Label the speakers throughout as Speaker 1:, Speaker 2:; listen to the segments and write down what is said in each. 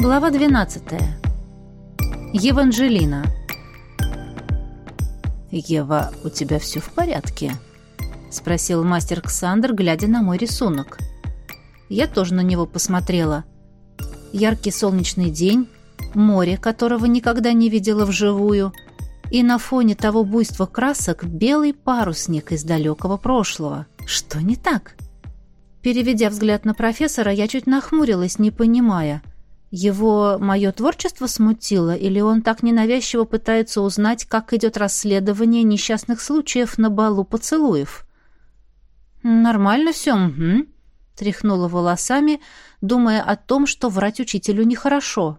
Speaker 1: Глава 12. Еванжелина.
Speaker 2: «Ева, у тебя все в порядке?» — спросил мастер Ксандр, глядя на мой рисунок.
Speaker 1: Я тоже на него посмотрела. Яркий солнечный день, море, которого никогда не видела вживую, и на фоне того буйства красок белый парусник из далекого прошлого. Что не так? Переведя взгляд на профессора, я чуть нахмурилась, не понимая — его мое творчество смутило, или он так ненавязчиво пытается узнать, как идет расследование несчастных случаев на балу поцелуев? «Нормально все, угу», — тряхнула волосами, думая о том, что врать учителю нехорошо.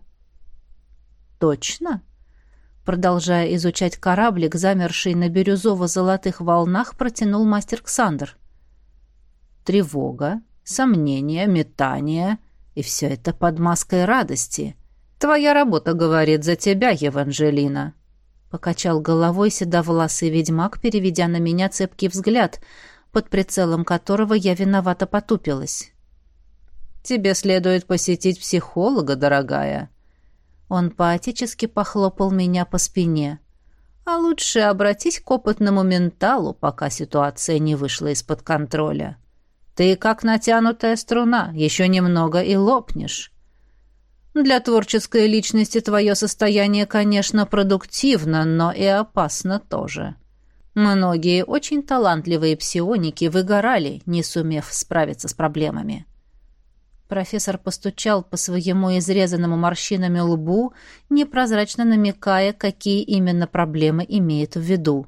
Speaker 2: «Точно?»
Speaker 1: Продолжая изучать кораблик, замерший на бирюзово-золотых волнах, протянул мастер Ксандр.
Speaker 2: «Тревога, сомнения, метания — и все это под маской радости. Твоя работа говорит за тебя, Еванжелина. Покачал головой седовласый ведьмак, переведя на меня цепкий взгляд, под прицелом которого я виновато потупилась. «Тебе следует посетить психолога, дорогая». Он поотечески похлопал меня по спине. «А лучше обратись к опытному менталу, пока ситуация не вышла из-под контроля». Ты как натянутая струна, еще немного и лопнешь. Для творческой личности твое состояние, конечно, продуктивно, но и опасно тоже. Многие очень талантливые псионики выгорали, не сумев справиться с проблемами.
Speaker 1: Профессор постучал по своему изрезанному морщинами лбу, непрозрачно намекая, какие именно проблемы имеет в виду.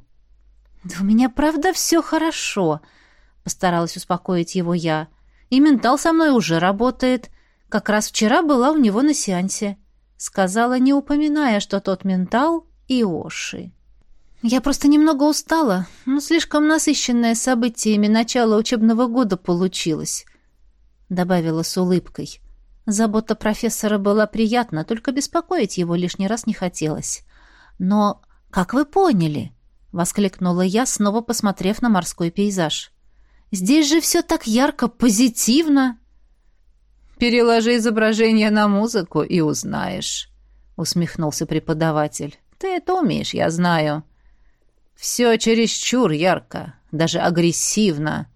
Speaker 1: «Да у меня правда все хорошо», — постаралась успокоить его я. «И ментал со мной уже работает. Как раз вчера была у него на сеансе». Сказала, не упоминая, что тот ментал — Иоши. «Я просто немного устала, но слишком насыщенное событиями начало учебного года получилось», — добавила с улыбкой. Забота профессора была приятна, только беспокоить его лишний раз не хотелось. «Но как вы поняли?» — воскликнула я, снова посмотрев на морской пейзаж. Здесь же все так ярко, позитивно.
Speaker 2: Переложи изображение на музыку и узнаешь, усмехнулся преподаватель. Ты это умеешь, я знаю. Все чересчур ярко, даже агрессивно.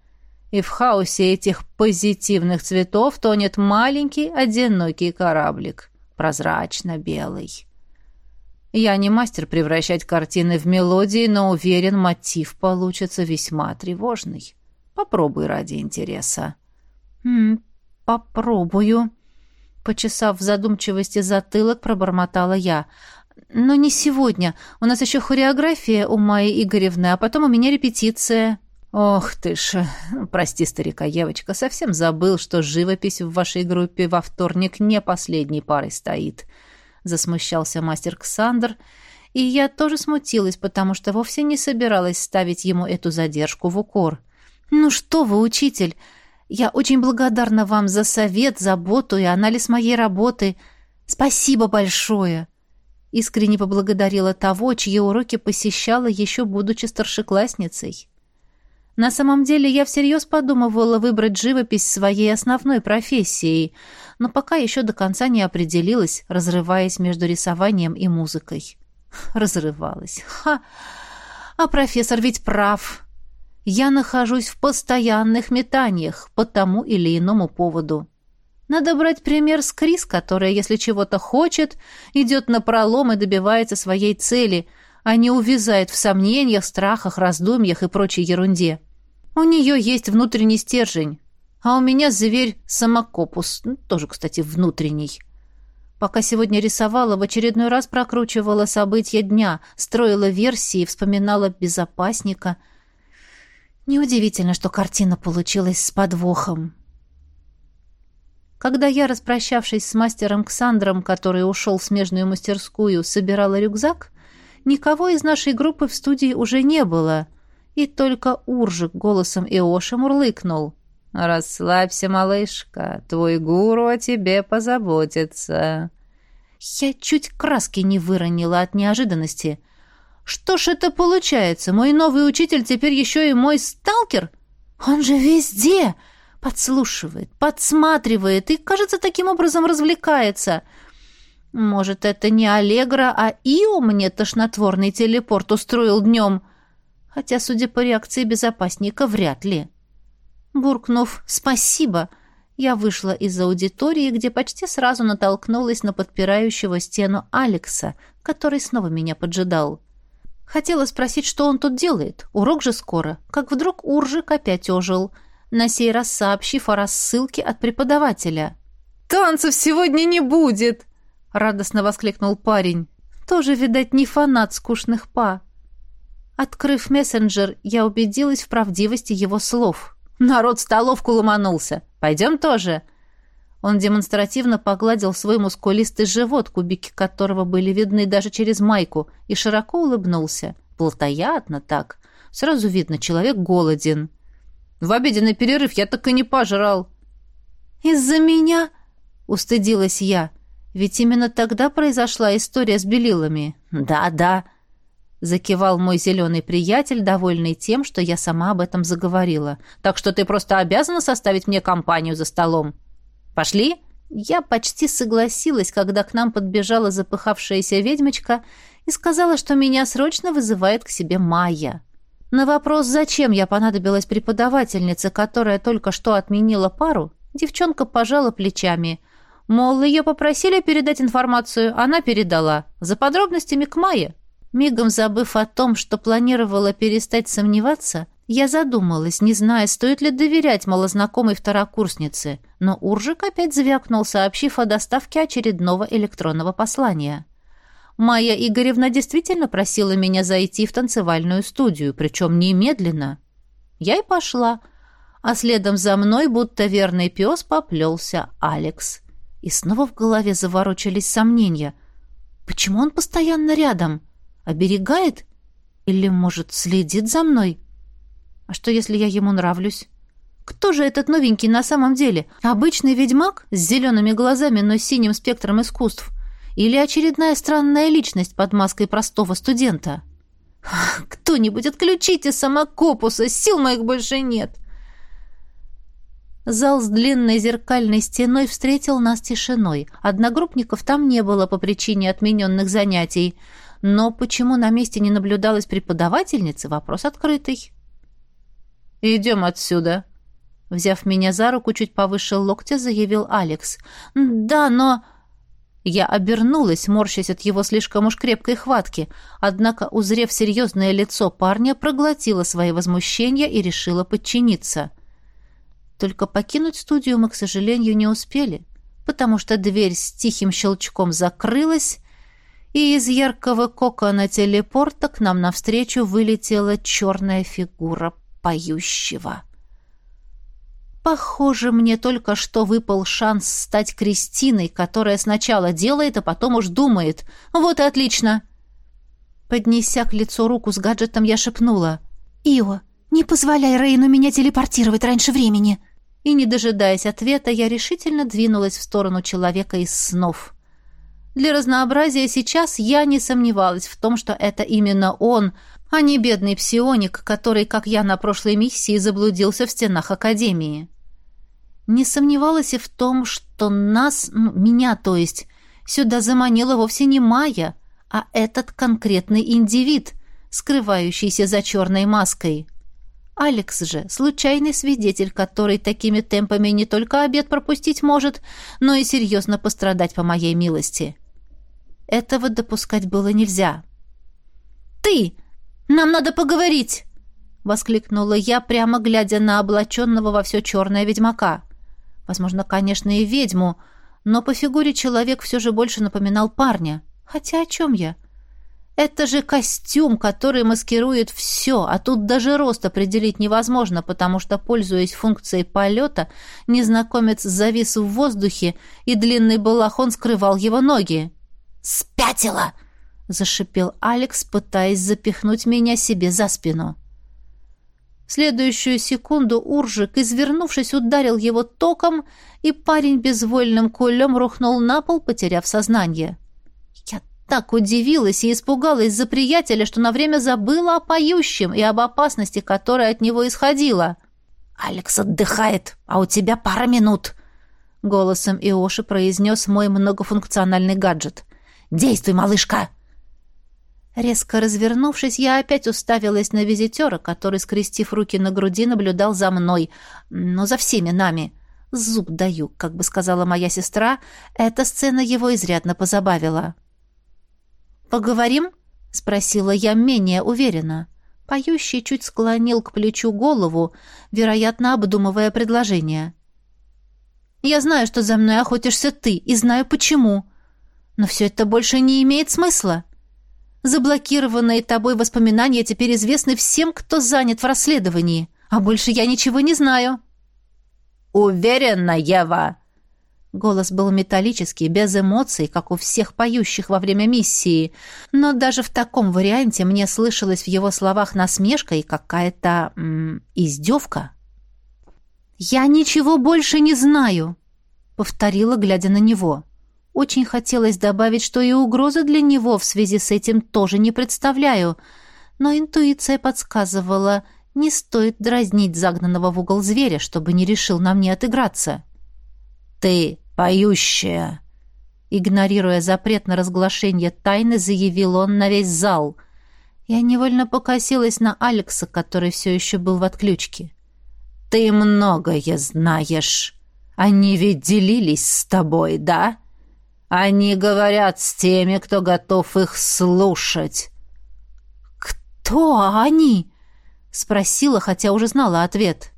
Speaker 2: И в хаосе этих позитивных цветов тонет маленький одинокий кораблик, прозрачно-белый. Я не мастер превращать картины в мелодии, но уверен, мотив получится весьма тревожный. Попробуй ради интереса».
Speaker 1: «М попробую», — почесав в задумчивости затылок, пробормотала я. «Но не сегодня. У нас еще хореография у Майи Игоревны, а потом у меня репетиция».
Speaker 2: «Ох ты ж! Прости, старика Евочка, совсем забыл, что живопись в вашей группе во вторник не последней парой стоит», — засмущался мастер Ксандр, и я тоже смутилась, потому что вовсе не собиралась ставить ему эту задержку в укор. «Ну что вы, учитель! Я очень благодарна вам за совет, заботу и анализ моей работы. Спасибо большое!» Искренне поблагодарила того, чьи уроки посещала еще будучи старшеклассницей. На самом деле я всерьез подумывала выбрать живопись своей основной профессией, но пока еще до конца не определилась, разрываясь между рисованием и музыкой. Разрывалась. Ха! А профессор ведь прав я нахожусь в постоянных метаниях по тому или иному поводу. Надо брать пример с Крис, которая, если чего-то хочет, идет на пролом и добивается своей цели, а не увязает в сомнениях, страхах, раздумьях и прочей ерунде. У нее есть внутренний стержень, а у меня зверь самокопус, ну, тоже, кстати, внутренний. Пока сегодня рисовала, в очередной раз прокручивала события дня, строила версии, вспоминала безопасника — Неудивительно, что картина получилась с подвохом. Когда я, распрощавшись с мастером Ксандром, который ушел в смежную мастерскую, собирала рюкзак, никого из нашей группы в студии уже не было, и только Уржик голосом Иоши мурлыкнул. «Расслабься, малышка, твой гуру о тебе позаботится». Я чуть краски не выронила от неожиданности — что ж это получается? Мой новый учитель теперь еще и мой сталкер? Он же везде подслушивает, подсматривает и, кажется, таким образом развлекается.
Speaker 1: Может, это не Аллегра, а Ио мне тошнотворный телепорт устроил днем? Хотя, судя по реакции безопасника, вряд ли. Буркнув «спасибо», я вышла из аудитории, где почти сразу натолкнулась на подпирающего стену Алекса, который снова меня поджидал. Хотела спросить, что он тут делает. Урок же скоро. Как вдруг Уржик опять ожил, на сей раз сообщив о рассылке от преподавателя.
Speaker 2: «Танцев сегодня не будет!» — радостно воскликнул парень.
Speaker 1: «Тоже, видать, не фанат скучных па». Открыв мессенджер, я убедилась в правдивости его слов.
Speaker 2: «Народ столовку ломанулся. Пойдем тоже».
Speaker 1: Он демонстративно погладил свой мускулистый живот, кубики которого были видны даже через майку, и широко улыбнулся. Плотоядно так. Сразу видно, человек голоден.
Speaker 2: «В обеденный перерыв я так и не пожрал».
Speaker 1: «Из-за меня?» — устыдилась я. «Ведь именно тогда произошла история с белилами».
Speaker 2: «Да, да», — закивал мой зеленый приятель, довольный тем, что я сама об этом заговорила. «Так что ты просто обязана составить мне компанию за столом». Пошли?»
Speaker 1: Я почти согласилась, когда к нам подбежала запыхавшаяся ведьмочка и сказала, что меня срочно вызывает к себе Майя. На вопрос, зачем я понадобилась преподавательнице, которая только что отменила пару, девчонка пожала плечами. Мол, ее попросили передать информацию, она передала. За подробностями к Майе. Мигом забыв о том, что планировала перестать сомневаться, я задумалась, не зная, стоит ли доверять малознакомой второкурснице, но Уржик опять звякнул, сообщив о доставке очередного электронного послания. Майя Игоревна действительно просила меня зайти в танцевальную студию, причем немедленно. Я и пошла, а следом за мной, будто верный пес, поплелся Алекс. И снова в голове заворочились сомнения. Почему он постоянно рядом? Оберегает? Или, может, следит за мной?» А что, если я ему нравлюсь? Кто же этот новенький на самом деле? Обычный ведьмак с зелеными глазами, но синим спектром искусств? Или очередная странная личность под маской простого студента? Кто-нибудь отключите самокопуса, сил моих больше нет. Зал с длинной зеркальной стеной встретил нас тишиной. Одногруппников там не было по причине отмененных занятий. Но почему на месте не наблюдалась преподавательница, вопрос открытый.
Speaker 2: «Идем отсюда», — взяв меня за руку чуть повыше локтя, заявил Алекс.
Speaker 1: «Да, но...» Я обернулась, морщась от его слишком уж крепкой хватки, однако, узрев серьезное лицо парня, проглотила свои возмущения и решила подчиниться. Только покинуть студию мы, к сожалению, не успели, потому что дверь с тихим щелчком закрылась, и из яркого кокона телепорта к нам навстречу вылетела черная фигура поющего. Похоже, мне только что выпал шанс стать Кристиной, которая сначала делает, а потом уж думает. Вот и отлично. Поднеся к лицу руку с гаджетом, я шепнула. «Ио, не позволяй Рейну меня телепортировать раньше времени!» И, не дожидаясь ответа, я решительно двинулась в сторону человека из снов. Для разнообразия сейчас я не сомневалась в том, что это именно он — а не бедный псионик, который, как я на прошлой миссии, заблудился в стенах Академии. Не сомневалась и в том, что нас, меня то есть, сюда заманила вовсе не Майя, а этот конкретный индивид, скрывающийся за черной маской. Алекс же — случайный свидетель, который такими темпами не только обед пропустить может, но и серьезно пострадать по моей милости. Этого допускать было нельзя. «Ты!» «Нам надо поговорить!» — воскликнула я, прямо глядя на облаченного во все черное ведьмака. Возможно, конечно, и ведьму, но по фигуре человек все же больше напоминал парня. Хотя о чем я? Это же костюм, который маскирует все, а тут даже рост определить невозможно, потому что, пользуясь функцией полета, незнакомец завис в воздухе, и длинный балахон скрывал его ноги. «Спятила!» — зашипел Алекс, пытаясь запихнуть меня себе за спину. В следующую секунду Уржик, извернувшись, ударил его током, и парень безвольным кулем рухнул на пол, потеряв сознание. Я так удивилась и испугалась за приятеля, что на время забыла о поющем и об опасности, которая от него исходила. «Алекс отдыхает, а у тебя пара минут», голосом Иоши произнес мой многофункциональный гаджет. «Действуй, малышка!» Резко развернувшись, я опять уставилась на визитера, который, скрестив руки на груди, наблюдал за мной, но за всеми нами. Зуб даю, как бы сказала моя сестра, эта сцена его изрядно позабавила. «Поговорим?» — спросила я менее уверенно. Поющий чуть склонил к плечу голову, вероятно, обдумывая предложение. «Я знаю, что за мной охотишься ты, и знаю почему. Но все это больше не имеет смысла. Заблокированные тобой воспоминания теперь известны всем, кто занят в расследовании, а больше я ничего не знаю».
Speaker 2: «Уверена, Ева!»
Speaker 1: Голос был металлический, без эмоций, как у всех поющих во время миссии, но даже в таком варианте мне слышалась в его словах насмешка и какая-то издевка. «Я ничего больше не знаю», — повторила, глядя на него. Очень хотелось добавить, что и угрозы для него в связи с этим тоже не представляю, но интуиция подсказывала, не стоит дразнить загнанного в угол зверя, чтобы не решил на мне отыграться.
Speaker 2: «Ты поющая!»
Speaker 1: Игнорируя запрет на разглашение тайны, заявил он на весь зал. Я невольно покосилась на Алекса, который все еще был в отключке.
Speaker 2: «Ты многое знаешь. Они ведь делились с тобой, да? Они говорят с теми, кто готов их слушать».
Speaker 1: «Кто они?» — спросила, хотя уже знала ответ.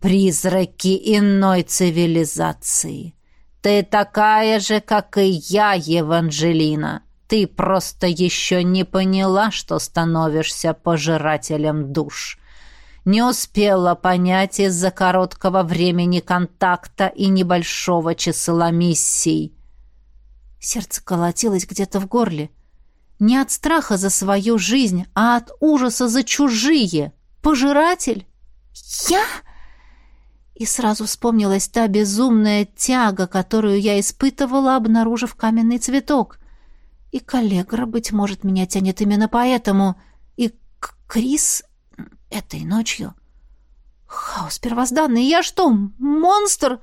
Speaker 2: «Призраки иной цивилизации. Ты такая же, как и я, Еванжелина. Ты просто еще не поняла, что становишься пожирателем душ. Не успела понять из-за короткого времени контакта и небольшого числа миссий».
Speaker 1: Сердце колотилось где-то в горле. Не от страха за свою жизнь, а от ужаса за чужие. Пожиратель? Я? И сразу вспомнилась та безумная тяга, которую я испытывала, обнаружив каменный цветок. И коллегра, быть может, меня тянет именно поэтому. И Крис этой ночью. Хаос первозданный. Я что, монстр?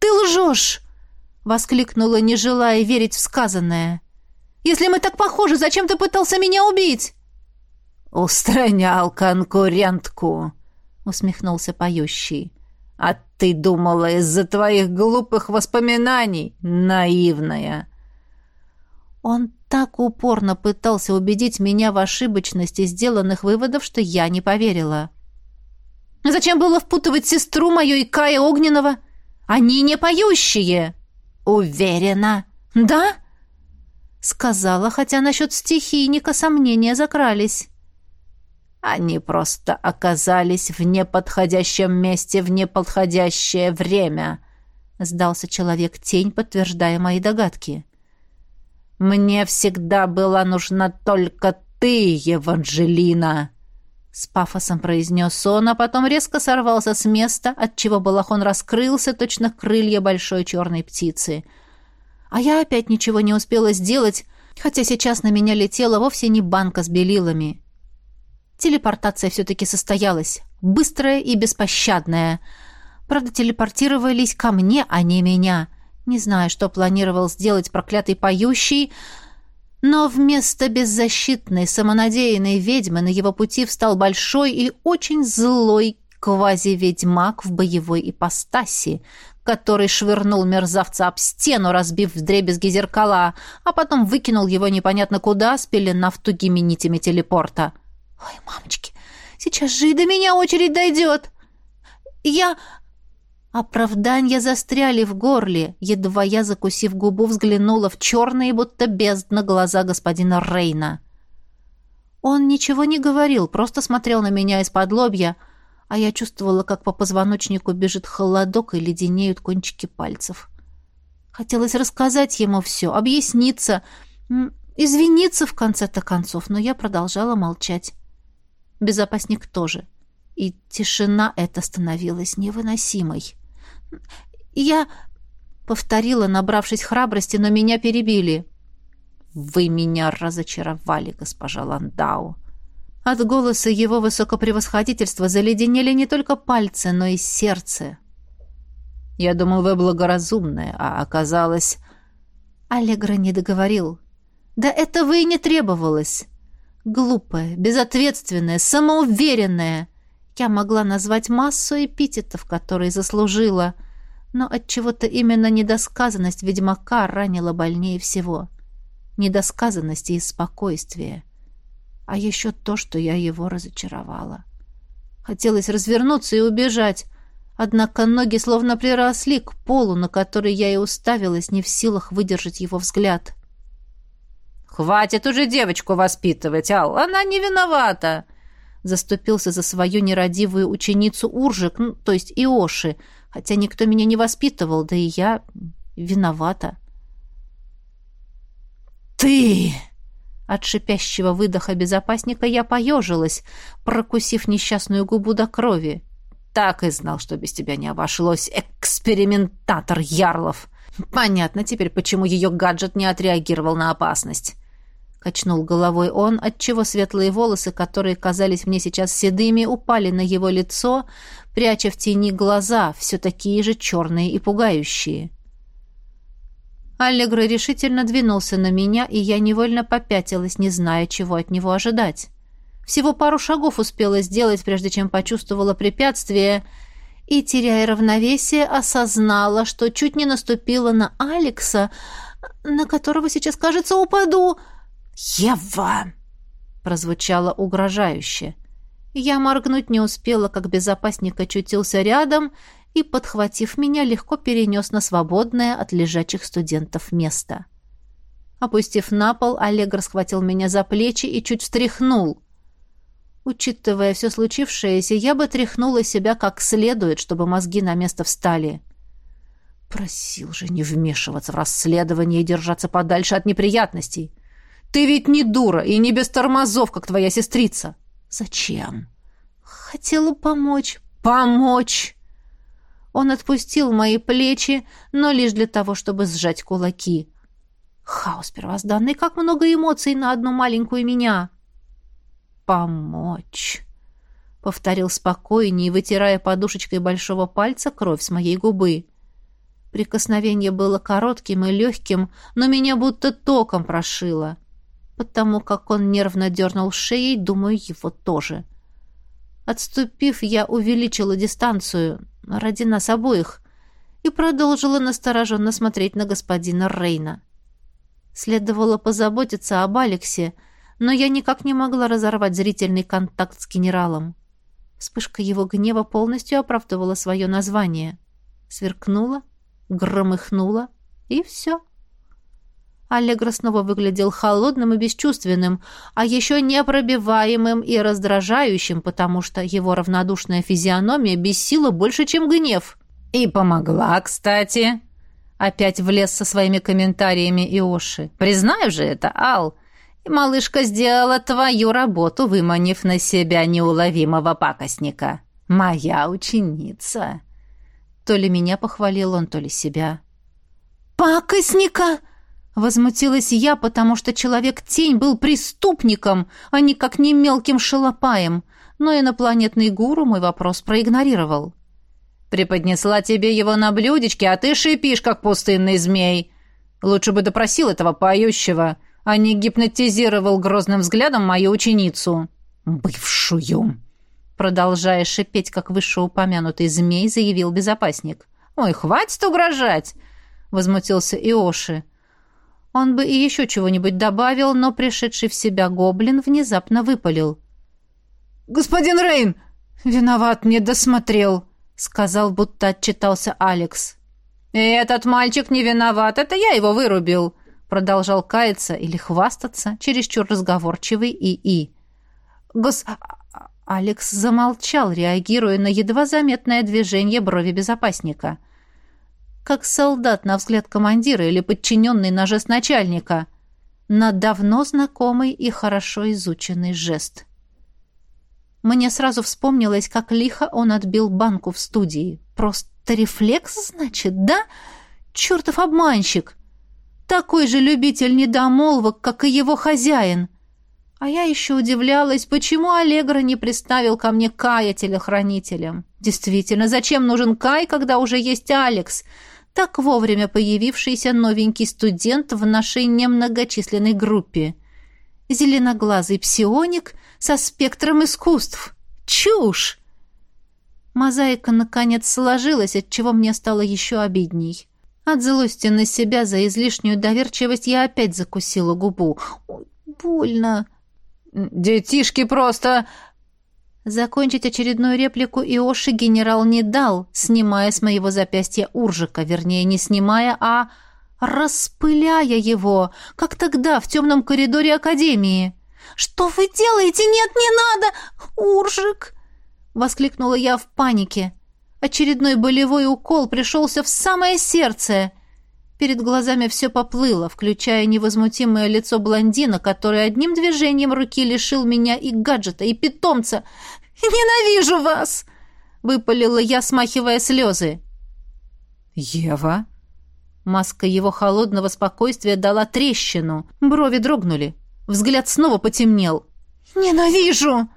Speaker 1: Ты лжешь! Воскликнула, не желая верить в сказанное. Если мы так похожи, зачем ты пытался меня убить?
Speaker 2: Устранял конкурентку, усмехнулся поющий. А ты думала из-за твоих глупых воспоминаний, наивная.
Speaker 1: Он так упорно пытался убедить меня в ошибочности сделанных выводов, что я не поверила. Зачем было впутывать сестру мою и Кая Огненного? Они не поющие.
Speaker 2: Уверена.
Speaker 1: Да? Сказала, хотя насчет стихийника сомнения закрались.
Speaker 2: Они просто оказались в неподходящем месте в неподходящее время, сдался человек-тень, подтверждая мои догадки. Мне всегда была нужна только ты, Еванжелина, с пафосом произнес он, а потом резко сорвался с места, отчего балахон раскрылся, точно крылья большой черной птицы. А я опять ничего не успела сделать, хотя сейчас на меня летела вовсе не банка с белилами. Телепортация все-таки состоялась. Быстрая и беспощадная. Правда, телепортировались ко мне, а не меня. Не знаю, что планировал сделать проклятый поющий, но вместо беззащитной, самонадеянной ведьмы на его пути встал большой и очень злой квази-ведьмак в боевой ипостаси, который швырнул мерзавца об стену, разбив вдребезги зеркала, а потом выкинул его непонятно куда, спеленав тугими нитями телепорта. Ой, мамочки, сейчас же и до меня очередь дойдет. Я... Оправдания застряли в горле. Едва я, закусив губу, взглянула в черные, будто бездна глаза господина Рейна. Он ничего не говорил, просто смотрел на меня из-под лобья, а я чувствовала, как по позвоночнику бежит холодок и леденеют кончики пальцев. Хотелось рассказать ему все, объясниться, извиниться в конце-то концов, но я продолжала молчать безопасник тоже. И тишина эта становилась невыносимой. «Я...» — повторила, набравшись храбрости, но меня перебили. «Вы меня разочаровали, госпожа Ландау». От голоса его высокопревосходительства заледенели не только пальцы, но и сердце. Я думал, вы благоразумная, а оказалось...»
Speaker 1: Аллегра не договорил. «Да этого и не требовалось. Глупая, безответственная, самоуверенная. Я могла назвать массу эпитетов, которые заслужила, но от чего то именно недосказанность ведьмака ранила больнее всего. Недосказанность и спокойствие. А еще то, что я его разочаровала. Хотелось развернуться и убежать, однако ноги словно приросли к полу, на который я и уставилась, не в силах выдержать его взгляд.
Speaker 2: «Хватит уже девочку воспитывать, Ал, она не виновата!» Заступился за свою нерадивую ученицу Уржик, ну, то есть Иоши, хотя никто меня не воспитывал, да и я виновата.
Speaker 1: «Ты!» От шипящего выдоха безопасника я поежилась, прокусив несчастную губу до крови.
Speaker 2: «Так и знал, что без тебя не обошлось, экспериментатор Ярлов!» «Понятно теперь, почему ее гаджет не отреагировал на опасность». Качнул головой он, отчего светлые волосы, которые казались мне сейчас седыми, упали на его лицо, пряча в тени глаза, все такие же черные и пугающие. Аллегро решительно двинулся на меня, и я невольно попятилась, не зная, чего от него ожидать. Всего пару шагов успела сделать, прежде чем почувствовала препятствие, и, теряя равновесие, осознала, что чуть не наступила на Алекса, на которого сейчас, кажется, упаду — «Ева!» — прозвучало угрожающе.
Speaker 1: Я моргнуть не успела, как безопасник очутился рядом и, подхватив меня, легко перенес на свободное от лежачих студентов место. Опустив на пол, Олег схватил меня за плечи и чуть встряхнул. Учитывая все случившееся, я бы тряхнула себя как следует, чтобы мозги на место встали.
Speaker 2: Просил же не вмешиваться в расследование и держаться подальше от неприятностей. Ты ведь не дура и не без тормозов, как твоя сестрица. Зачем?
Speaker 1: Хотела помочь.
Speaker 2: Помочь!
Speaker 1: Он отпустил мои плечи, но лишь для того, чтобы сжать кулаки. Хаос первозданный, как много эмоций на одну маленькую меня.
Speaker 2: Помочь, повторил спокойнее, вытирая подушечкой большого пальца кровь с моей губы.
Speaker 1: Прикосновение было коротким и легким, но меня будто током прошило потому как он нервно дернул шеей, думаю, его тоже. Отступив, я увеличила дистанцию ради нас обоих и продолжила настороженно смотреть на господина Рейна. Следовало позаботиться об Алексе, но я никак не могла разорвать зрительный контакт с генералом. Вспышка его гнева полностью оправдывала свое название. Сверкнула, громыхнула, и все. — Аллегро снова выглядел холодным и бесчувственным, а еще непробиваемым и раздражающим, потому что его равнодушная физиономия бессила больше, чем гнев.
Speaker 2: «И помогла, кстати!» Опять влез со своими комментариями Иоши. «Признаю же это, Ал!» И малышка сделала твою работу, выманив на себя неуловимого пакостника. Моя ученица.
Speaker 1: То ли меня похвалил он, то ли себя.
Speaker 2: «Пакостника!»
Speaker 1: Возмутилась я, потому что человек-тень был преступником, а не как не мелким шалопаем. Но инопланетный гуру мой вопрос проигнорировал.
Speaker 2: «Преподнесла тебе его на блюдечке, а ты шипишь, как пустынный змей. Лучше бы допросил этого поющего, а не гипнотизировал грозным взглядом мою ученицу».
Speaker 1: «Бывшую!» Продолжая шипеть, как вышеупомянутый змей, заявил безопасник.
Speaker 2: «Ой, хватит угрожать!» — возмутился Иоши.
Speaker 1: Он бы и еще чего-нибудь добавил, но пришедший в себя гоблин внезапно выпалил.
Speaker 2: «Господин Рейн! Виноват, не досмотрел!» — сказал, будто отчитался Алекс. «Этот мальчик не виноват, это я его вырубил!» Продолжал каяться или хвастаться, чересчур разговорчивый и-и.
Speaker 1: «Гос...» Алекс замолчал, реагируя на едва заметное движение брови безопасника — как солдат на взгляд командира или подчиненный на жест начальника, на давно знакомый и хорошо изученный жест. Мне сразу вспомнилось, как лихо он отбил банку в студии. Просто рефлекс, значит, да? Чертов обманщик! Такой же любитель недомолвок, как и его хозяин. А я еще удивлялась, почему Аллегра не приставил ко мне Кая телохранителем. Действительно, зачем нужен Кай, когда уже есть Алекс? Так вовремя появившийся новенький студент в нашей немногочисленной группе. Зеленоглазый псионик со спектром искусств. Чушь! Мозаика, наконец, сложилась, отчего мне стало еще обидней. От злости на себя за излишнюю доверчивость я опять закусила губу. Ой, больно.
Speaker 2: «Детишки просто...»
Speaker 1: Закончить очередную реплику Иоши генерал не дал, снимая с моего запястья уржика, вернее, не снимая, а распыляя его, как тогда в темном коридоре Академии. «Что вы делаете? Нет, не надо! Уржик!» — воскликнула я в панике. Очередной болевой укол пришелся в самое сердце. Перед глазами все поплыло, включая невозмутимое лицо блондина, который одним движением руки лишил меня и гаджета, и питомца. «Ненавижу вас!» — выпалила я, смахивая слезы.
Speaker 2: «Ева?»
Speaker 1: Маска его холодного спокойствия дала трещину. Брови дрогнули. Взгляд снова потемнел. «Ненавижу!»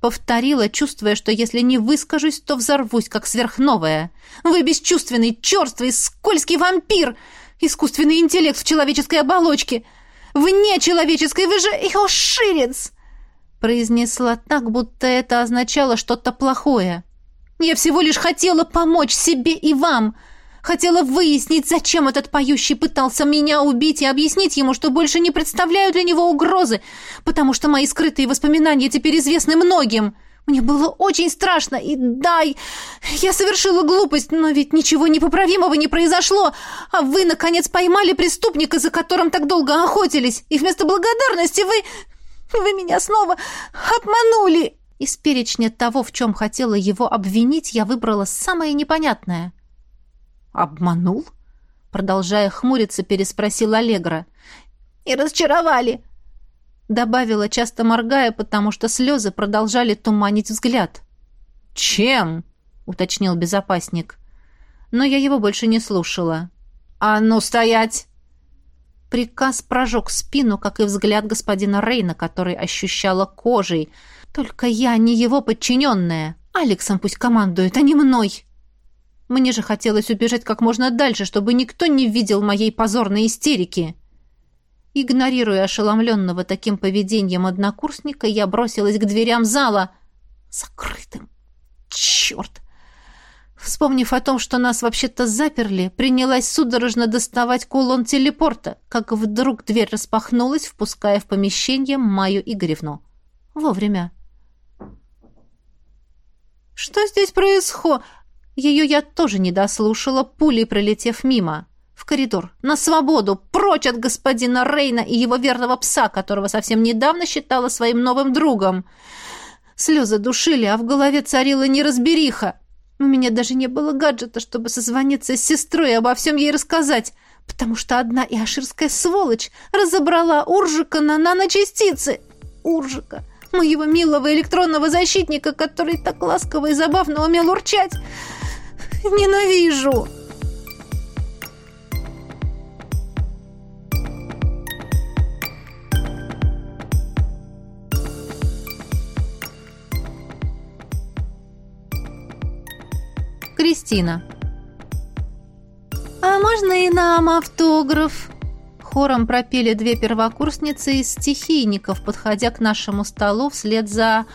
Speaker 1: Повторила, чувствуя, что если не выскажусь, то взорвусь, как сверхновая. «Вы бесчувственный, черствый, скользкий вампир! Искусственный интеллект в человеческой оболочке! Вне человеческой, вы же Иоширец!» Произнесла так, будто это означало что-то плохое. «Я всего лишь хотела помочь себе и вам!» Хотела выяснить, зачем этот поющий пытался меня убить и объяснить ему, что больше не представляю для него угрозы, потому что мои скрытые воспоминания теперь известны многим. Мне было очень страшно, и дай, я совершила глупость, но ведь ничего непоправимого не произошло, а вы, наконец, поймали преступника, за которым так долго охотились, и вместо благодарности вы... вы меня снова обманули». Из перечня того, в чем хотела его обвинить, я выбрала самое непонятное —
Speaker 2: «Обманул?» Продолжая хмуриться, переспросил Аллегра.
Speaker 1: «И разочаровали!» Добавила, часто моргая, потому что слезы продолжали туманить взгляд.
Speaker 2: «Чем?» — уточнил безопасник.
Speaker 1: Но я его больше не слушала.
Speaker 2: «А ну, стоять!»
Speaker 1: Приказ прожег спину, как и взгляд господина Рейна, который ощущала кожей. Только я не его подчиненная. Алексом пусть командует, а не мной. Мне же хотелось убежать как можно дальше, чтобы никто не видел моей позорной истерики. Игнорируя ошеломленного таким поведением однокурсника, я бросилась к дверям зала. Закрытым. Черт! Вспомнив о том, что нас вообще-то заперли, принялась судорожно доставать кулон телепорта, как вдруг дверь распахнулась, впуская в помещение Майю Игоревну. Вовремя. «Что здесь происходит?» Ее я тоже не дослушала, пулей пролетев мимо. В коридор, на свободу, прочь от господина Рейна и его верного пса, которого совсем недавно считала своим новым другом. Слезы душили, а в голове царила неразбериха. У меня даже не было гаджета, чтобы созвониться с сестрой и обо всем ей рассказать, потому что одна иоширская сволочь разобрала Уржика на наночастицы. Уржика, моего милого электронного защитника, который так ласково и забавно умел урчать. Ненавижу!» Кристина. «А можно и нам автограф?» Хором пропели две первокурсницы из стихийников, подходя к нашему столу вслед за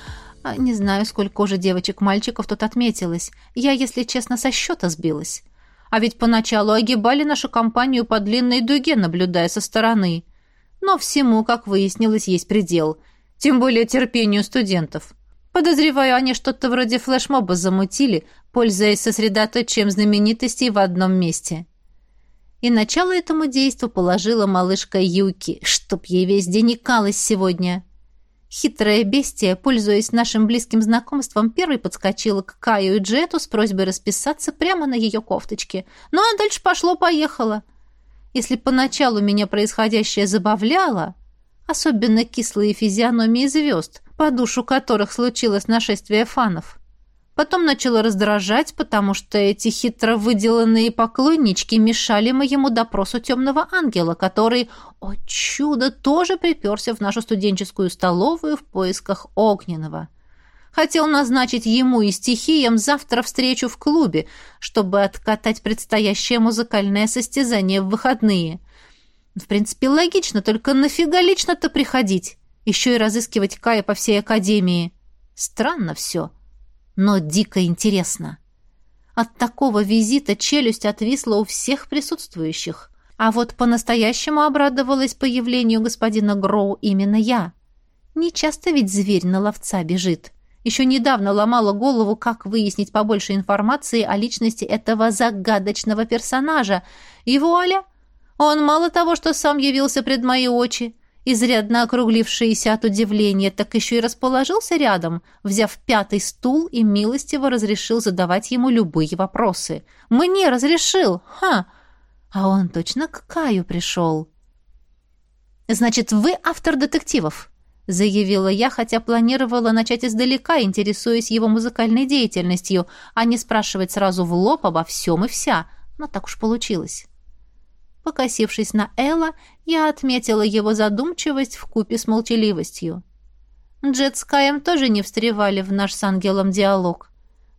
Speaker 1: а, не знаю, сколько уже девочек-мальчиков тут отметилось. Я, если честно, со счета сбилась. А ведь поначалу огибали нашу компанию по длинной дуге, наблюдая со стороны. Но всему, как выяснилось, есть предел. Тем более терпению студентов. Подозреваю, они что-то вроде флешмоба замутили, пользуясь сосредоточием знаменитостей в одном месте. И начало этому действу положила малышка Юки, чтоб ей весь день икалась сегодня. Хитрое бестия, пользуясь нашим близким знакомством, первой подскочила к Каю и Джету с просьбой расписаться прямо на ее кофточке. Ну а дальше пошло-поехало. Если поначалу меня происходящее забавляло, особенно кислые физиономии звезд, по душу которых случилось нашествие фанов, Потом начало раздражать, потому что эти хитро выделанные поклоннички мешали моему допросу темного ангела, который, о чудо, тоже приперся в нашу студенческую столовую в поисках огненного. Хотел назначить ему и стихиям завтра встречу в клубе, чтобы откатать предстоящее музыкальное состязание в выходные. В принципе, логично, только нафига лично-то приходить? Еще и разыскивать Кая по всей академии. Странно все, но дико интересно. От такого визита челюсть отвисла у всех присутствующих. А вот по-настоящему обрадовалась появлению господина Гроу именно я. Не часто ведь зверь на ловца бежит. Еще недавно ломала голову, как выяснить побольше информации о личности этого загадочного персонажа. И вуаля! Он мало того, что сам явился пред мои очи, изрядно округлившийся от удивления, так еще и расположился рядом, взяв пятый стул и милостиво разрешил задавать ему любые вопросы. «Мне разрешил! Ха! А он точно к Каю пришел!» «Значит, вы автор детективов?» — заявила я, хотя планировала начать издалека, интересуясь его музыкальной деятельностью, а не спрашивать сразу в лоб обо всем и вся. Но так уж получилось. Покосившись на Элла, я отметила его задумчивость в купе с молчаливостью. Джет с Каем тоже не встревали в наш с ангелом диалог.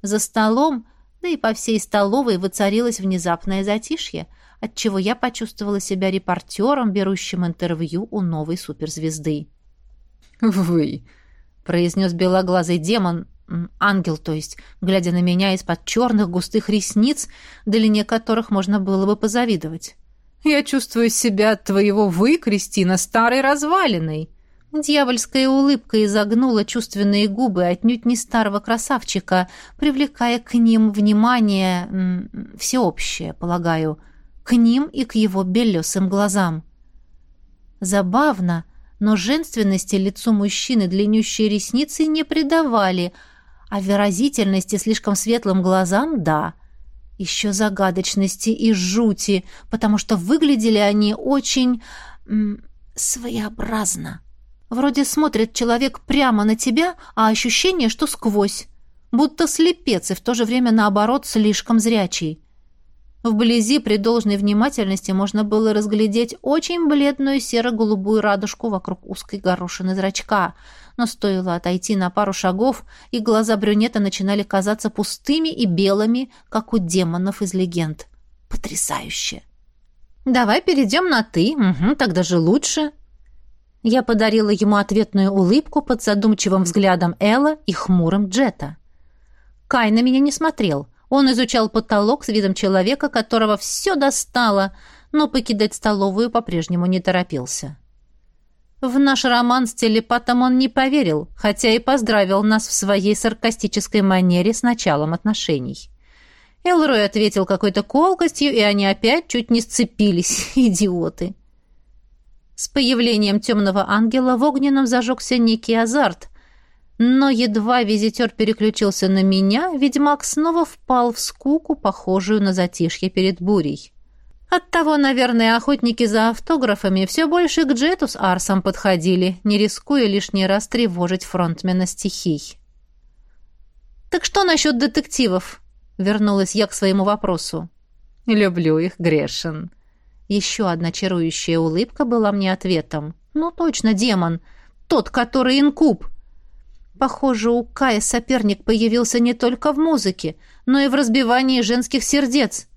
Speaker 1: За столом, да и по всей столовой воцарилось внезапное затишье, отчего я почувствовала себя репортером, берущим интервью у новой суперзвезды.
Speaker 2: «Вы», — произнес белоглазый демон, ангел, то есть, глядя на меня из-под черных густых ресниц, длине которых можно было бы позавидовать. «Я чувствую себя от твоего «вы», Кристина, старой развалиной».
Speaker 1: Дьявольская улыбка изогнула чувственные губы отнюдь не старого красавчика, привлекая к ним внимание всеобщее, полагаю, к ним и к его белесым глазам. Забавно — но женственности лицу мужчины длиннющие ресницы не придавали, а выразительности слишком светлым глазам — да. Еще загадочности и жути, потому что выглядели они очень... М, своеобразно. Вроде смотрит человек прямо на тебя, а ощущение, что сквозь. Будто слепец и в то же время, наоборот, слишком зрячий. Вблизи при должной внимательности можно было разглядеть очень бледную серо-голубую радужку вокруг узкой горошины зрачка, но стоило отойти на пару шагов, и глаза брюнета начинали казаться пустыми и белыми, как у демонов из легенд. Потрясающе! «Давай перейдем на «ты», угу, тогда же лучше». Я подарила ему ответную улыбку под задумчивым взглядом Элла и хмурым Джета. Кай на меня не смотрел — он изучал потолок с видом человека, которого все достало, но покидать столовую по-прежнему не торопился. В наш роман с телепатом он не поверил, хотя и поздравил нас в своей саркастической манере с началом отношений. Элрой ответил какой-то колкостью, и они опять чуть не сцепились, идиоты. С появлением темного ангела в огненном зажегся некий азарт, но едва визитер переключился на меня, ведьмак снова впал в скуку, похожую на затишье перед бурей. Оттого, наверное, охотники за автографами все больше к Джету с Арсом подходили, не рискуя лишний раз тревожить фронтмена стихий. «Так что насчет детективов?» — вернулась я к своему вопросу.
Speaker 2: «Люблю их, Грешин».
Speaker 1: Еще одна чарующая улыбка была мне ответом. «Ну точно, демон. Тот, который инкуб. Похоже, у Кая соперник появился не только в музыке, но и в разбивании женских сердец.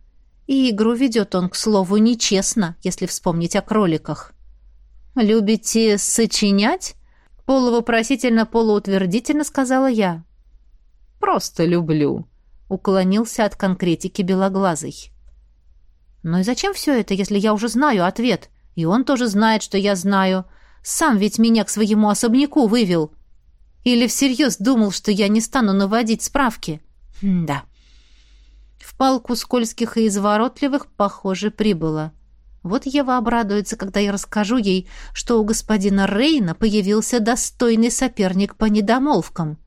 Speaker 1: И игру ведет он, к слову, нечестно, если вспомнить о кроликах. «Любите сочинять?» — полувопросительно-полуутвердительно сказала я.
Speaker 2: «Просто люблю», — уклонился от конкретики белоглазый.
Speaker 1: «Ну и зачем все это, если я уже знаю ответ? И он тоже знает, что я знаю. Сам ведь меня к своему особняку вывел». Или всерьез думал, что я не стану наводить справки? М да. В палку скользких и изворотливых, похоже, прибыло. Вот Ева обрадуется, когда я расскажу ей, что у господина Рейна появился достойный соперник по недомолвкам.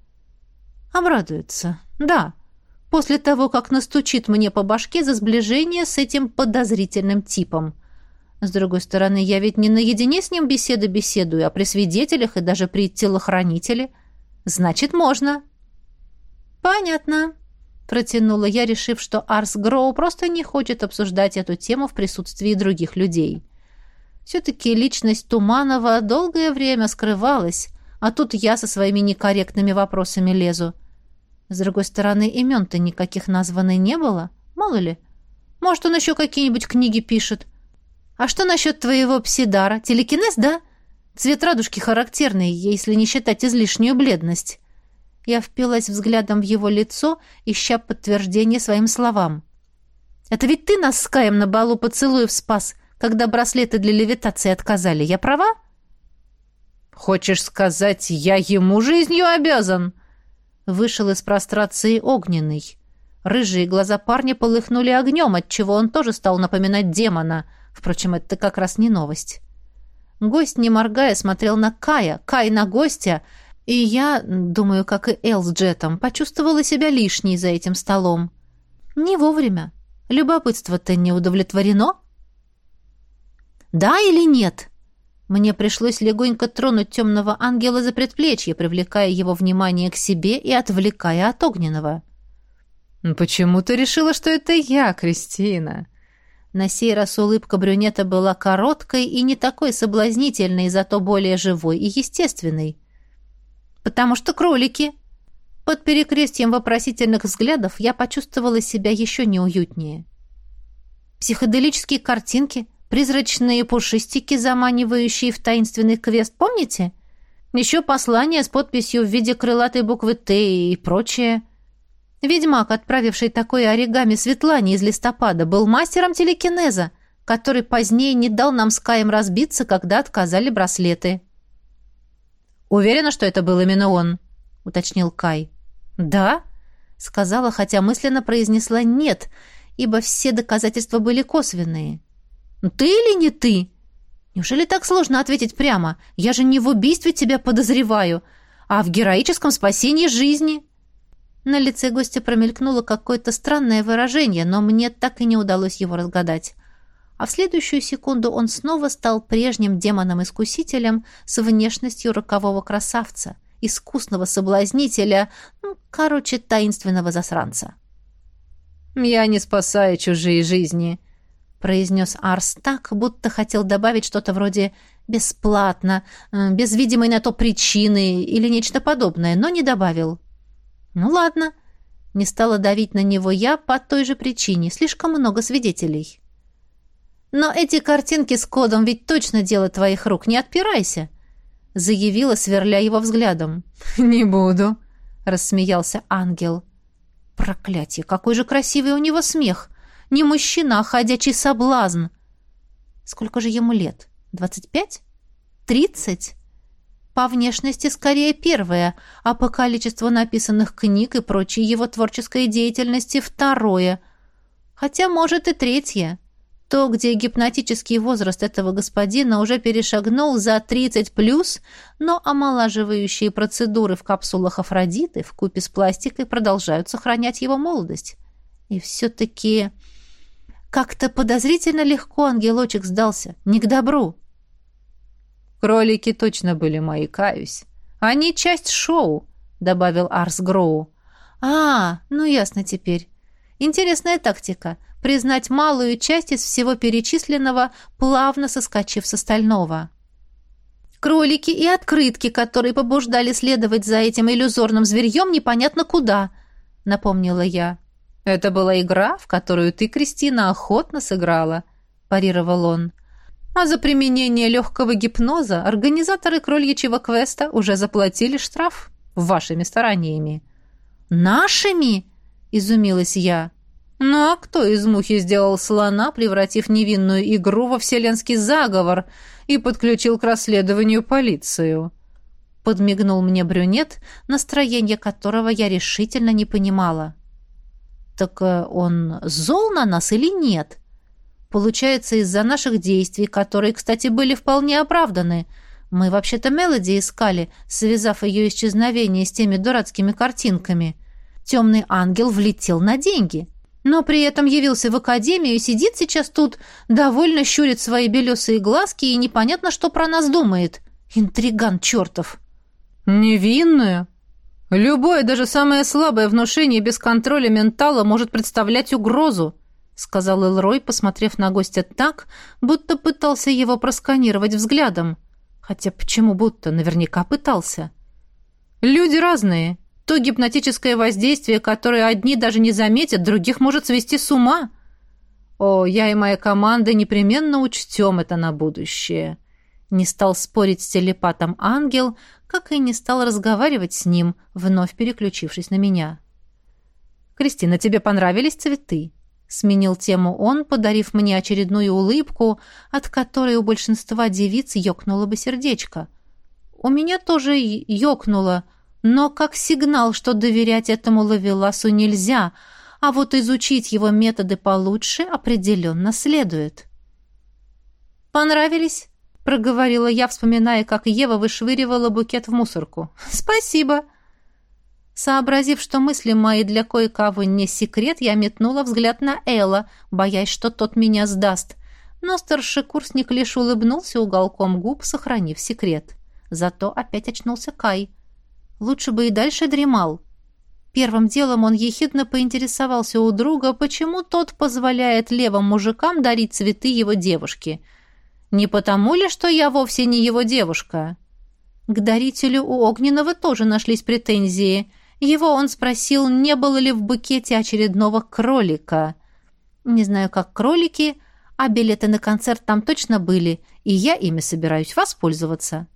Speaker 1: Обрадуется, да, после того, как настучит мне по башке за сближение с этим подозрительным типом. С другой стороны, я ведь не наедине с ним беседы беседую, а при свидетелях и даже при телохранителе — Значит, можно. Понятно, протянула я, решив, что Арс Гроу просто не хочет обсуждать эту тему в присутствии других людей. Все-таки личность Туманова долгое время скрывалась, а тут я со своими некорректными вопросами лезу. С другой стороны, имен-то никаких названной не было, мало ли. Может, он еще какие-нибудь книги пишет. А что насчет твоего псидара? Телекинез, да? Цвет радужки характерный, если не считать излишнюю бледность. Я впилась взглядом в его лицо, ища подтверждение своим словам. «Это ведь ты нас с Каем на балу поцелуев спас, когда браслеты для левитации отказали. Я права?»
Speaker 2: «Хочешь сказать, я ему жизнью обязан?»
Speaker 1: Вышел из прострации огненный. Рыжие глаза парня полыхнули огнем, отчего он тоже стал напоминать демона. Впрочем, это как раз не новость. Гость, не моргая, смотрел на Кая, Кай на гостя, и я, думаю, как и Эл с Джетом, почувствовала себя лишней за этим столом. Не вовремя. Любопытство-то не удовлетворено? Да или нет? Мне пришлось легонько тронуть темного ангела за предплечье, привлекая его внимание к себе и отвлекая от огненного.
Speaker 2: «Почему ты решила, что это я, Кристина?»
Speaker 1: На сей раз улыбка брюнета была короткой и не такой соблазнительной, зато более живой и естественной. «Потому что кролики!» Под перекрестием вопросительных взглядов я почувствовала себя еще неуютнее. Психоделические картинки, призрачные пушистики, заманивающие в таинственный квест, помните? Еще послание с подписью в виде крылатой буквы «Т» и прочее – Ведьмак, отправивший такое оригами Светлане из листопада, был мастером телекинеза, который позднее не дал нам с Каем разбиться, когда отказали браслеты. «Уверена, что это был именно он?» — уточнил Кай. «Да?» — сказала, хотя мысленно произнесла «нет», ибо все доказательства были косвенные. «Ты или не ты?» «Неужели так сложно ответить прямо? Я же не в убийстве тебя подозреваю, а в героическом спасении жизни». На лице гостя промелькнуло какое-то странное выражение, но мне так и не удалось его разгадать. А в следующую секунду он снова стал прежним демоном-искусителем с внешностью рокового красавца, искусного соблазнителя, ну, короче, таинственного засранца.
Speaker 2: «Я не спасаю чужие жизни», — произнес Арс так, будто хотел добавить что-то вроде «бесплатно», «без видимой на то причины» или нечто подобное, но не добавил. Ну ладно. Не стала давить на него я по той же причине. Слишком много свидетелей. Но эти картинки с кодом ведь точно дело твоих рук. Не отпирайся. Заявила, сверля его взглядом. Не буду. Рассмеялся
Speaker 1: ангел. Проклятие, какой же красивый у него смех. Не мужчина, а ходячий соблазн. Сколько же ему лет? Двадцать пять? Тридцать? По внешности скорее первое, а по количеству написанных книг и прочей его творческой деятельности второе. Хотя, может, и третье. То, где гипнотический возраст этого господина уже перешагнул за 30 плюс, но омолаживающие процедуры в капсулах Афродиты в купе с пластикой продолжают сохранять его молодость. И все-таки как-то подозрительно легко ангелочек сдался. Не к добру.
Speaker 2: Кролики точно были мои, каюсь. Они часть шоу, добавил Арс Гроу.
Speaker 1: А, ну ясно теперь. Интересная тактика признать малую часть из всего перечисленного, плавно соскочив с остального. Кролики и открытки, которые побуждали следовать за этим иллюзорным зверьем непонятно куда, напомнила я.
Speaker 2: Это была игра, в которую ты, Кристина, охотно сыграла, парировал он. А за применение легкого гипноза организаторы крольячьего квеста уже заплатили штраф вашими стараниями.
Speaker 1: «Нашими?» — изумилась я.
Speaker 2: «Ну а кто из мухи сделал слона, превратив невинную игру во вселенский заговор и подключил к расследованию полицию?»
Speaker 1: Подмигнул мне брюнет, настроение которого я решительно не понимала. «Так э, он зол на нас или нет?» Получается, из-за наших действий, которые, кстати, были вполне оправданы. Мы вообще-то Мелоди искали, связав ее исчезновение с теми дурацкими картинками. Темный ангел влетел на деньги. Но при этом явился в академию и сидит сейчас тут, довольно щурит свои белесые глазки и непонятно, что про нас думает. Интриган чертов.
Speaker 2: «Невинную?» «Любое, даже самое слабое внушение без контроля ментала может представлять угрозу», сказал Элрой, посмотрев на гостя так, будто пытался его просканировать взглядом. Хотя почему будто? Наверняка пытался. «Люди разные. То гипнотическое воздействие, которое одни даже не заметят, других может свести с ума. О, я и моя команда непременно учтем это на будущее». Не стал спорить с телепатом ангел, как и не стал разговаривать с ним, вновь переключившись на меня. «Кристина, тебе понравились цветы?» Сменил тему он, подарив мне очередную улыбку, от которой у большинства девиц ёкнуло бы сердечко. У меня тоже ёкнуло, но как сигнал, что доверять этому ловеласу нельзя, а вот изучить его методы получше определенно следует. «Понравились?» — проговорила я, вспоминая, как Ева вышвыривала букет в мусорку. «Спасибо!» Сообразив, что мысли мои для кое-кого не секрет, я метнула взгляд на Элла, боясь, что тот меня сдаст. Но старшекурсник лишь улыбнулся уголком губ, сохранив секрет. Зато опять очнулся Кай. Лучше бы и дальше дремал. Первым делом он ехидно поинтересовался у друга, почему тот позволяет левым мужикам дарить цветы его девушке. Не потому ли, что я вовсе не его девушка? К дарителю у Огненного тоже нашлись претензии — его он спросил, не было ли в букете очередного кролика. Не знаю, как кролики, а билеты на концерт там точно были, и я ими собираюсь воспользоваться.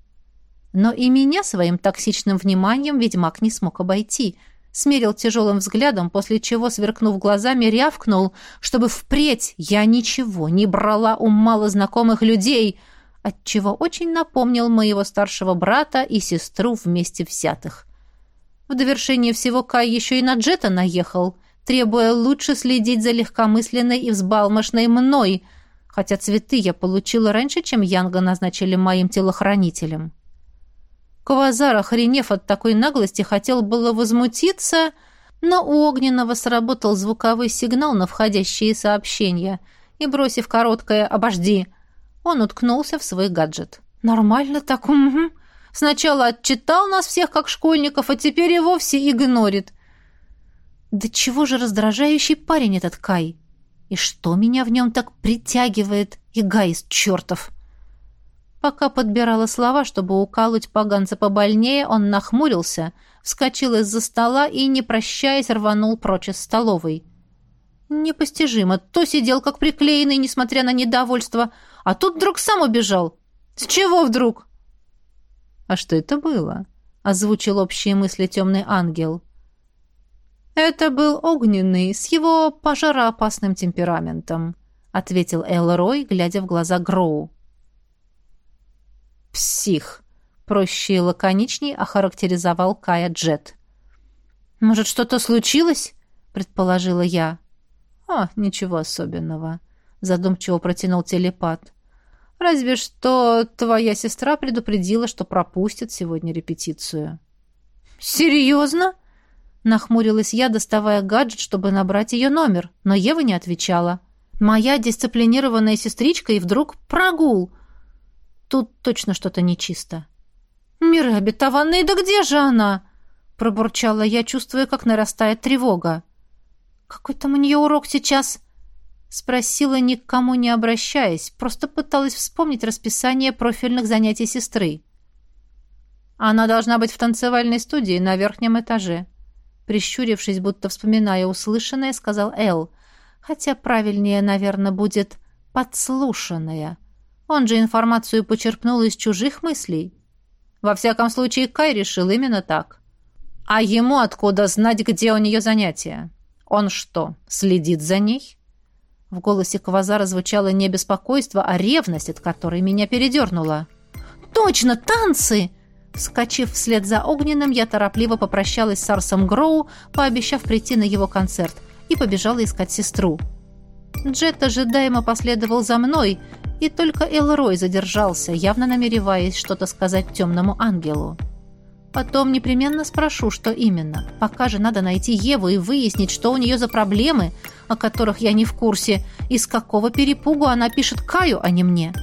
Speaker 2: Но и меня своим токсичным вниманием ведьмак не смог обойти. Смерил тяжелым взглядом, после чего, сверкнув глазами, рявкнул, чтобы впредь я ничего не брала у малознакомых людей, отчего очень напомнил моего старшего брата и сестру вместе взятых. В довершение всего Кай еще и на Джета наехал, требуя лучше следить за легкомысленной и взбалмошной мной, хотя цветы я получила раньше, чем Янга назначили моим телохранителем. Квазар, охренев от такой наглости, хотел было возмутиться, но у Огненного сработал звуковой сигнал на входящие сообщения, и, бросив короткое «обожди», он уткнулся в свой гаджет. «Нормально так, угу». Сначала отчитал нас всех как школьников, а теперь и вовсе игнорит. Да чего же раздражающий парень этот Кай? И что меня в нем так притягивает, и Гаис чертов? Пока подбирала слова, чтобы укалуть поганца побольнее, он нахмурился, вскочил из-за стола и, не прощаясь, рванул прочь из столовой. Непостижимо. То сидел как приклеенный, несмотря на недовольство, а тут вдруг сам убежал. С чего вдруг? «А что это было?» — озвучил общие мысли темный ангел. «Это был огненный, с его пожароопасным темпераментом», — ответил Элрой, глядя в глаза Гроу. «Псих», — проще и лаконичней охарактеризовал Кая Джет. «Может, что-то случилось?» — предположила я. «А, ничего особенного», — задумчиво протянул телепат. Разве что твоя сестра предупредила, что пропустит сегодня репетицию». «Серьезно?» Нахмурилась я, доставая гаджет, чтобы набрать ее номер, но Ева не отвечала. «Моя дисциплинированная сестричка и вдруг прогул!» Тут точно что-то нечисто. «Миры обетованные, да где же она?» Пробурчала я, чувствуя, как нарастает тревога. «Какой там у нее урок сейчас?» Спросила, ни к кому не обращаясь, просто пыталась вспомнить расписание профильных занятий сестры. Она должна быть в танцевальной студии на верхнем этаже. Прищурившись, будто вспоминая услышанное, сказал Эл. Хотя правильнее, наверное, будет «подслушанная». Он же информацию почерпнул из чужих мыслей. Во всяком случае, Кай решил именно так. А ему откуда знать, где у нее занятия? Он что, следит за ней? В голосе Квазара звучало не беспокойство, а ревность, от которой меня передернуло. «Точно, танцы!» Вскочив вслед за Огненным, я торопливо попрощалась с Арсом Гроу, пообещав прийти на его концерт, и побежала искать сестру. Джет ожидаемо последовал за мной, и только Элрой задержался, явно намереваясь что-то сказать темному ангелу. Потом непременно спрошу, что именно. Пока же надо найти Еву и выяснить, что у нее за проблемы, о которых я не в курсе, и с какого перепугу она пишет Каю, а не мне.